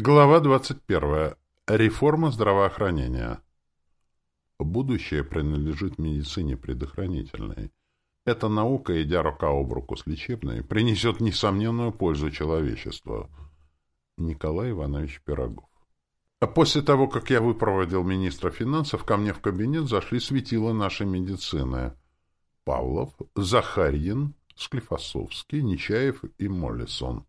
Глава 21. Реформа здравоохранения. Будущее принадлежит медицине предохранительной. Эта наука, идя рука об руку с лечебной, принесет несомненную пользу человечеству. Николай Иванович Пирогов. А после того, как я выпроводил министра финансов, ко мне в кабинет зашли светила нашей медицины. Павлов, Захарьин, Склифосовский, Нечаев и Моллисон.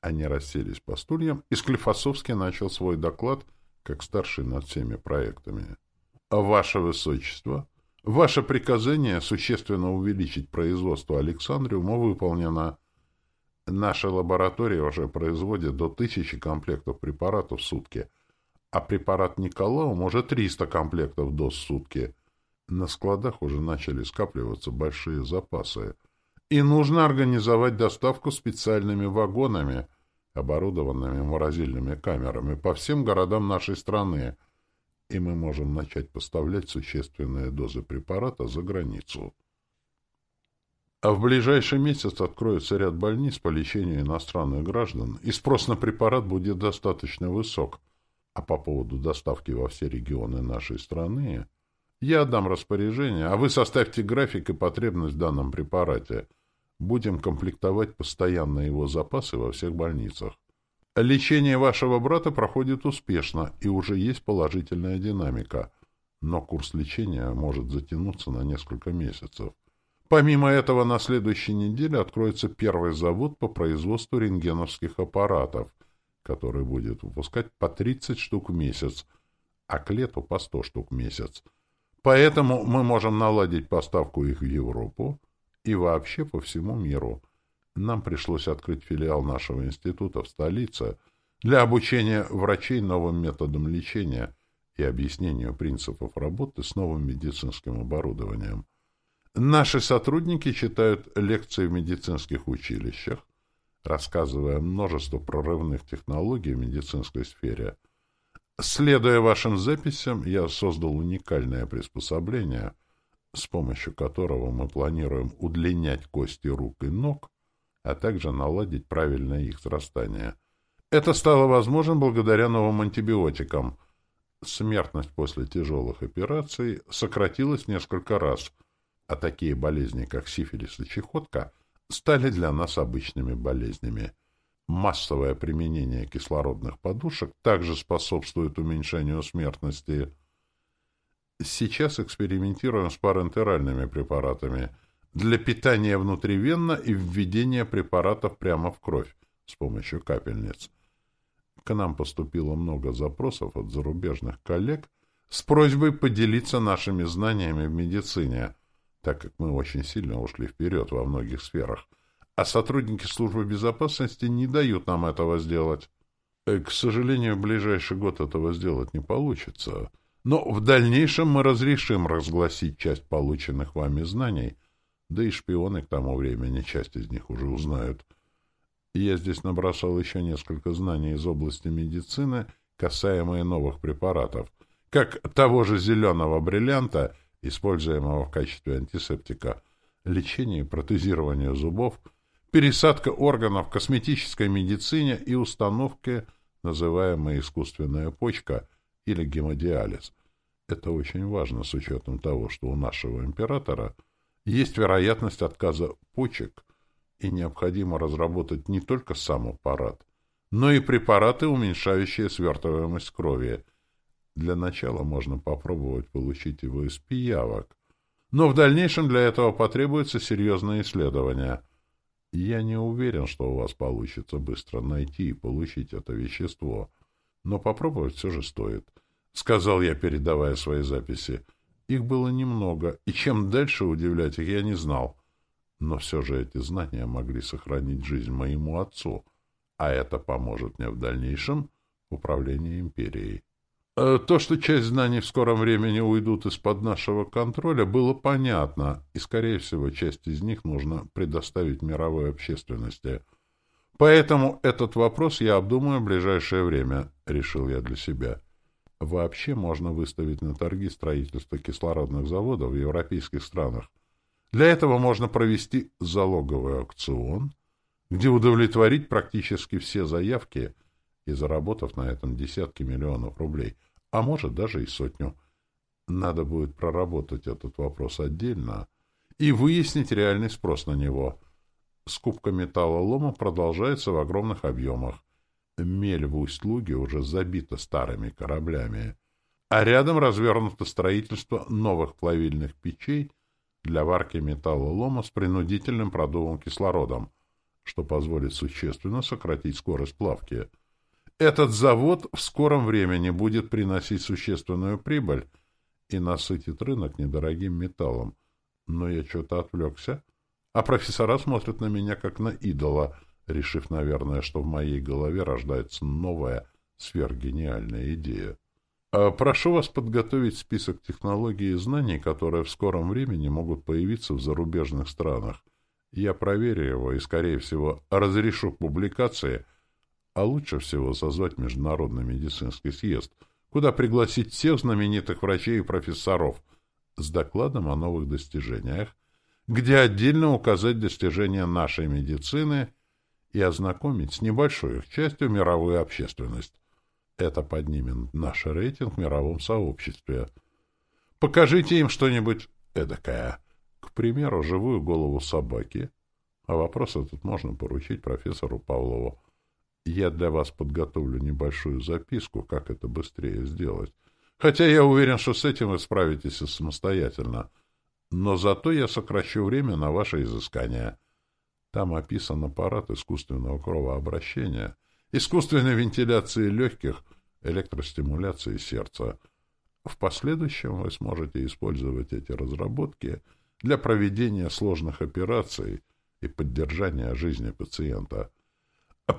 Они расселись по стульям, и Склифосовский начал свой доклад, как старший над всеми проектами. «Ваше Высочество, ваше приказание существенно увеличить производство Александриума выполнено. Наша лаборатория уже производит до тысячи комплектов препаратов в сутки, а препарат Николаум уже 300 комплектов доз в сутки. На складах уже начали скапливаться большие запасы — и нужно организовать доставку специальными вагонами, оборудованными морозильными камерами, по всем городам нашей страны, и мы можем начать поставлять существенные дозы препарата за границу. А в ближайший месяц откроется ряд больниц по лечению иностранных граждан, и спрос на препарат будет достаточно высок. А по поводу доставки во все регионы нашей страны я дам распоряжение, а вы составьте график и потребность в данном препарате – Будем комплектовать постоянно его запасы во всех больницах. Лечение вашего брата проходит успешно, и уже есть положительная динамика. Но курс лечения может затянуться на несколько месяцев. Помимо этого, на следующей неделе откроется первый завод по производству рентгеновских аппаратов, который будет выпускать по 30 штук в месяц, а к лету по 100 штук в месяц. Поэтому мы можем наладить поставку их в Европу, и вообще по всему миру. Нам пришлось открыть филиал нашего института в столице для обучения врачей новым методам лечения и объяснению принципов работы с новым медицинским оборудованием. Наши сотрудники читают лекции в медицинских училищах, рассказывая множество прорывных технологий в медицинской сфере. Следуя вашим записям, я создал уникальное приспособление — с помощью которого мы планируем удлинять кости рук и ног, а также наладить правильное их срастание. Это стало возможным благодаря новым антибиотикам. Смертность после тяжелых операций сократилась несколько раз, а такие болезни, как сифилис и чехотка, стали для нас обычными болезнями. Массовое применение кислородных подушек также способствует уменьшению смертности – Сейчас экспериментируем с парентеральными препаратами для питания внутривенно и введения препаратов прямо в кровь с помощью капельниц. К нам поступило много запросов от зарубежных коллег с просьбой поделиться нашими знаниями в медицине, так как мы очень сильно ушли вперед во многих сферах, а сотрудники службы безопасности не дают нам этого сделать. Э, к сожалению, в ближайший год этого сделать не получится — но в дальнейшем мы разрешим разгласить часть полученных вами знаний, да и шпионы к тому времени часть из них уже узнают. Я здесь набросал еще несколько знаний из области медицины, касаемые новых препаратов, как того же зеленого бриллианта, используемого в качестве антисептика, лечение и протезирование зубов, пересадка органов в косметической медицине и установки, называемая искусственная почка или гемодиализ, это очень важно с учетом того, что у нашего императора есть вероятность отказа почек, и необходимо разработать не только сам аппарат, но и препараты, уменьшающие свертываемость крови. Для начала можно попробовать получить его из пиявок, но в дальнейшем для этого потребуется серьезное исследование. Я не уверен, что у вас получится быстро найти и получить это вещество, но попробовать все же стоит —— сказал я, передавая свои записи. Их было немного, и чем дальше удивлять их я не знал. Но все же эти знания могли сохранить жизнь моему отцу, а это поможет мне в дальнейшем управлении империей. Э, то, что часть знаний в скором времени уйдут из-под нашего контроля, было понятно, и, скорее всего, часть из них нужно предоставить мировой общественности. Поэтому этот вопрос я обдумаю в ближайшее время, решил я для себя. Вообще можно выставить на торги строительство кислородных заводов в европейских странах. Для этого можно провести залоговый аукцион, где удовлетворить практически все заявки и заработав на этом десятки миллионов рублей, а может даже и сотню. Надо будет проработать этот вопрос отдельно и выяснить реальный спрос на него. Скупка металлолома продолжается в огромных объемах. Мель в Усть-Луге уже забита старыми кораблями, а рядом развернуто строительство новых плавильных печей для варки металлолома с принудительным продувом кислородом, что позволит существенно сократить скорость плавки. Этот завод в скором времени будет приносить существенную прибыль и насытит рынок недорогим металлом. Но я что-то отвлекся, а профессора смотрят на меня как на идола — решив, наверное, что в моей голове рождается новая сверхгениальная идея. А прошу вас подготовить список технологий и знаний, которые в скором времени могут появиться в зарубежных странах. Я проверю его и, скорее всего, разрешу публикации, а лучше всего созвать Международный медицинский съезд, куда пригласить всех знаменитых врачей и профессоров с докладом о новых достижениях, где отдельно указать достижения нашей медицины и ознакомить с небольшой их частью мировую общественность. Это поднимет наш рейтинг в мировом сообществе. Покажите им что-нибудь эдакое. К примеру, живую голову собаки. А вопрос этот можно поручить профессору Павлову. Я для вас подготовлю небольшую записку, как это быстрее сделать. Хотя я уверен, что с этим вы справитесь самостоятельно. Но зато я сокращу время на ваше изыскание. Там описан аппарат искусственного кровообращения, искусственной вентиляции легких, электростимуляции сердца. В последующем вы сможете использовать эти разработки для проведения сложных операций и поддержания жизни пациента.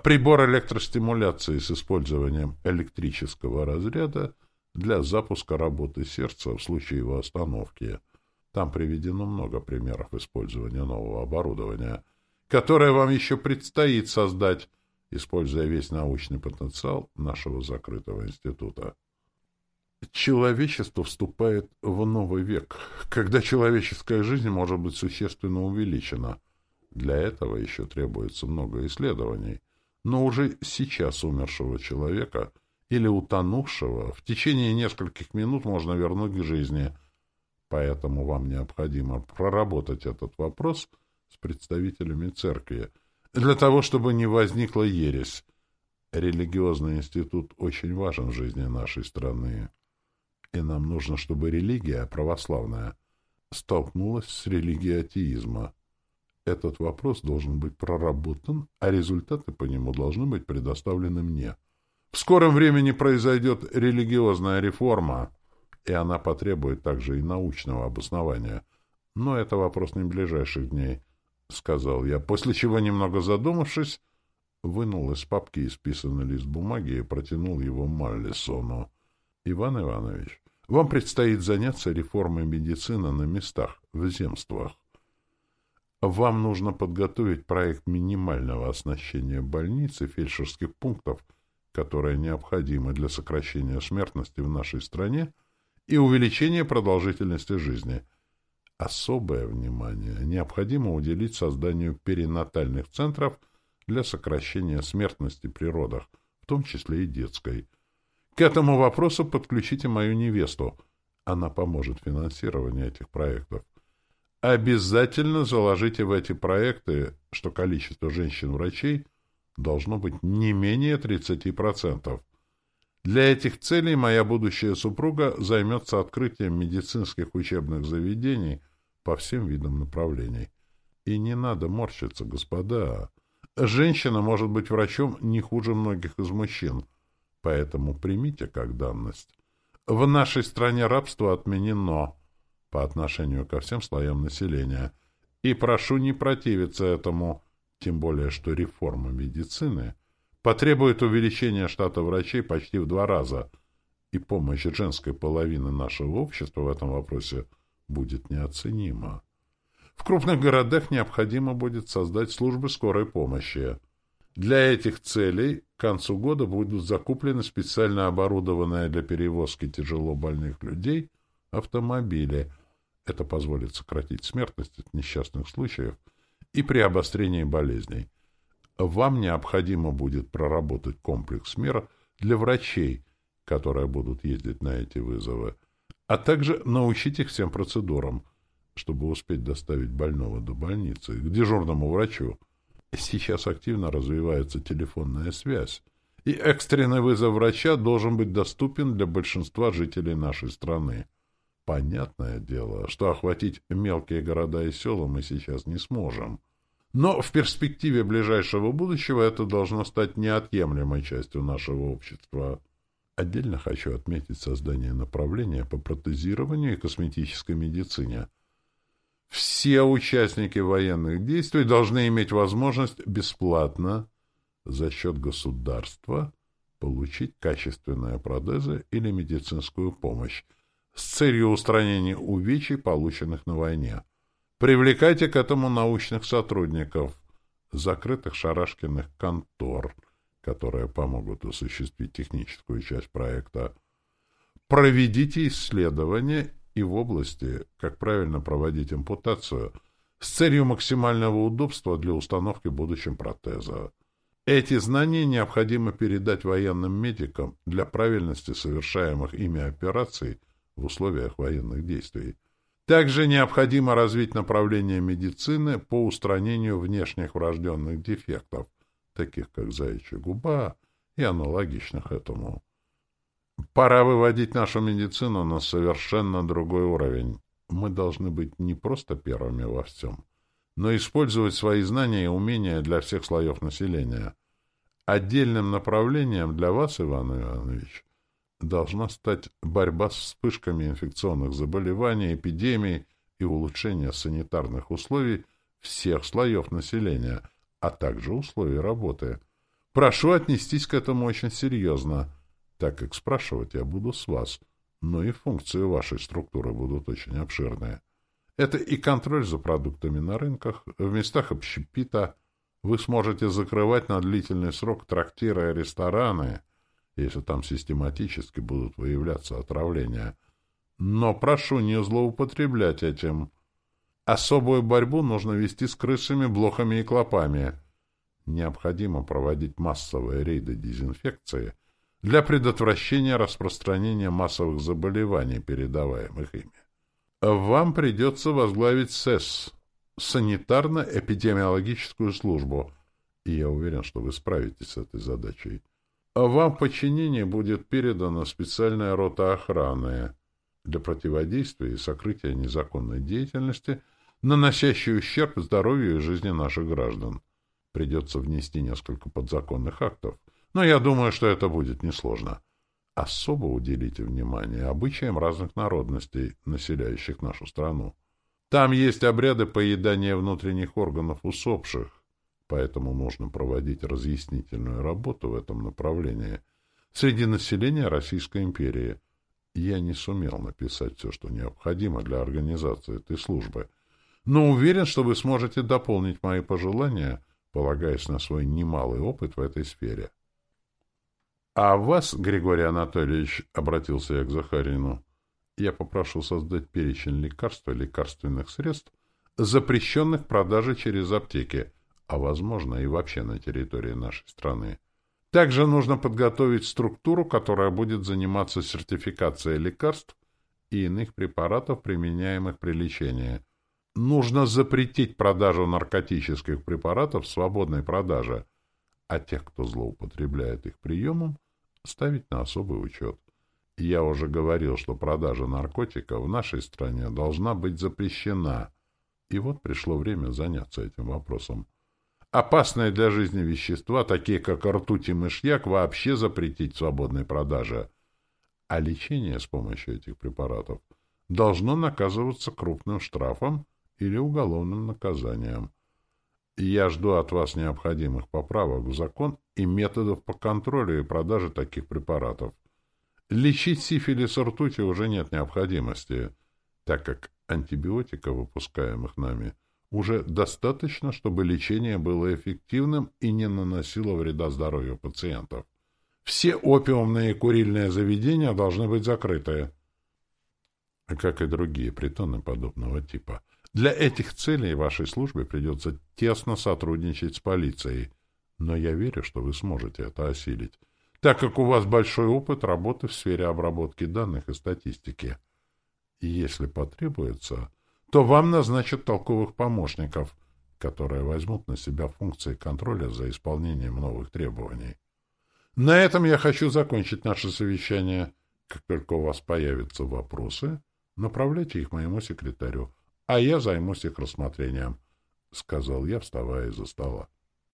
Прибор электростимуляции с использованием электрического разряда для запуска работы сердца в случае его остановки. Там приведено много примеров использования нового оборудования – которое вам еще предстоит создать, используя весь научный потенциал нашего закрытого института. Человечество вступает в новый век, когда человеческая жизнь может быть существенно увеличена. Для этого еще требуется много исследований, но уже сейчас умершего человека или утонувшего в течение нескольких минут можно вернуть к жизни. Поэтому вам необходимо проработать этот вопрос – с представителями церкви, для того, чтобы не возникла ересь. Религиозный институт очень важен в жизни нашей страны, и нам нужно, чтобы религия православная столкнулась с религией атеизма. Этот вопрос должен быть проработан, а результаты по нему должны быть предоставлены мне. В скором времени произойдет религиозная реформа, и она потребует также и научного обоснования. Но это вопрос не ближайших дней. — сказал я, после чего, немного задумавшись, вынул из папки исписанный лист бумаги и протянул его Маллисону. — Иван Иванович, вам предстоит заняться реформой медицины на местах, в земствах. Вам нужно подготовить проект минимального оснащения больниц и фельдшерских пунктов, которые необходимы для сокращения смертности в нашей стране и увеличения продолжительности жизни — Особое внимание необходимо уделить созданию перинатальных центров для сокращения смертности при родах, в том числе и детской. К этому вопросу подключите мою невесту. Она поможет в финансировании этих проектов. Обязательно заложите в эти проекты, что количество женщин-врачей должно быть не менее 30%. Для этих целей моя будущая супруга займется открытием медицинских учебных заведений по всем видам направлений. И не надо морщиться, господа. Женщина может быть врачом не хуже многих из мужчин, поэтому примите как данность. В нашей стране рабство отменено по отношению ко всем слоям населения, и прошу не противиться этому, тем более что реформа медицины потребует увеличения штата врачей почти в два раза, и помощь женской половины нашего общества в этом вопросе – будет неоценимо. В крупных городах необходимо будет создать службы скорой помощи. Для этих целей к концу года будут закуплены специально оборудованные для перевозки тяжело больных людей автомобили. Это позволит сократить смертность от несчастных случаев и при обострении болезней. Вам необходимо будет проработать комплекс мер для врачей, которые будут ездить на эти вызовы, а также научить их всем процедурам, чтобы успеть доставить больного до больницы, к дежурному врачу. Сейчас активно развивается телефонная связь, и экстренный вызов врача должен быть доступен для большинства жителей нашей страны. Понятное дело, что охватить мелкие города и села мы сейчас не сможем. Но в перспективе ближайшего будущего это должно стать неотъемлемой частью нашего общества. Отдельно хочу отметить создание направления по протезированию и косметической медицине. Все участники военных действий должны иметь возможность бесплатно за счет государства получить качественные протезы или медицинскую помощь с целью устранения увечий, полученных на войне. Привлекайте к этому научных сотрудников, закрытых Шарашкиных контор, которые помогут осуществить техническую часть проекта. Проведите исследования и в области, как правильно проводить ампутацию, с целью максимального удобства для установки будущим протеза. Эти знания необходимо передать военным медикам для правильности совершаемых ими операций в условиях военных действий. Также необходимо развить направление медицины по устранению внешних врожденных дефектов, таких как заячья губа и аналогичных этому. Пора выводить нашу медицину на совершенно другой уровень. Мы должны быть не просто первыми во всем, но использовать свои знания и умения для всех слоев населения. Отдельным направлением для вас, Иван Иванович, должна стать борьба с вспышками инфекционных заболеваний, эпидемий и улучшение санитарных условий всех слоев населения, а также условий работы. Прошу отнестись к этому очень серьезно, так как спрашивать я буду с вас, но и функции вашей структуры будут очень обширные. Это и контроль за продуктами на рынках, в местах общепита. Вы сможете закрывать на длительный срок трактиры и рестораны, если там систематически будут выявляться отравления. Но прошу не злоупотреблять этим. Особую борьбу нужно вести с крысами, блохами и клопами. Необходимо проводить массовые рейды дезинфекции для предотвращения распространения массовых заболеваний, передаваемых ими. Вам придется возглавить СЭС, санитарно-эпидемиологическую службу, и я уверен, что вы справитесь с этой задачей. Вам в подчинение будет передана специальная рота охраны для противодействия и сокрытия незаконной деятельности, наносящей ущерб здоровью и жизни наших граждан. Придется внести несколько подзаконных актов, но я думаю, что это будет несложно. Особо уделите внимание обычаям разных народностей, населяющих нашу страну. Там есть обряды поедания внутренних органов усопших, поэтому нужно проводить разъяснительную работу в этом направлении среди населения Российской империи. Я не сумел написать все, что необходимо для организации этой службы, но уверен, что вы сможете дополнить мои пожелания, полагаясь на свой немалый опыт в этой сфере. — А вас, Григорий Анатольевич, — обратился я к Захарину, — я попрошу создать перечень лекарств и лекарственных средств, запрещенных продаже через аптеки — а возможно и вообще на территории нашей страны. Также нужно подготовить структуру, которая будет заниматься сертификацией лекарств и иных препаратов, применяемых при лечении. Нужно запретить продажу наркотических препаратов в свободной продаже, а тех, кто злоупотребляет их приемом, ставить на особый учет. Я уже говорил, что продажа наркотиков в нашей стране должна быть запрещена. И вот пришло время заняться этим вопросом. Опасные для жизни вещества, такие как ртуть и мышьяк, вообще запретить в свободной продаже. А лечение с помощью этих препаратов должно наказываться крупным штрафом или уголовным наказанием. Я жду от вас необходимых поправок в закон и методов по контролю и продаже таких препаратов. Лечить сифилис ртути уже нет необходимости, так как антибиотиков, выпускаемых нами, уже достаточно, чтобы лечение было эффективным и не наносило вреда здоровью пациентов. Все опиумные и курильные заведения должны быть закрыты, как и другие притоны подобного типа. Для этих целей вашей службе придется тесно сотрудничать с полицией, Но я верю, что вы сможете это осилить, так как у вас большой опыт работы в сфере обработки данных и статистики. И если потребуется, то вам назначат толковых помощников, которые возьмут на себя функции контроля за исполнением новых требований. На этом я хочу закончить наше совещание. Как только у вас появятся вопросы, направляйте их моему секретарю, а я займусь их рассмотрением, — сказал я, вставая из-за стола.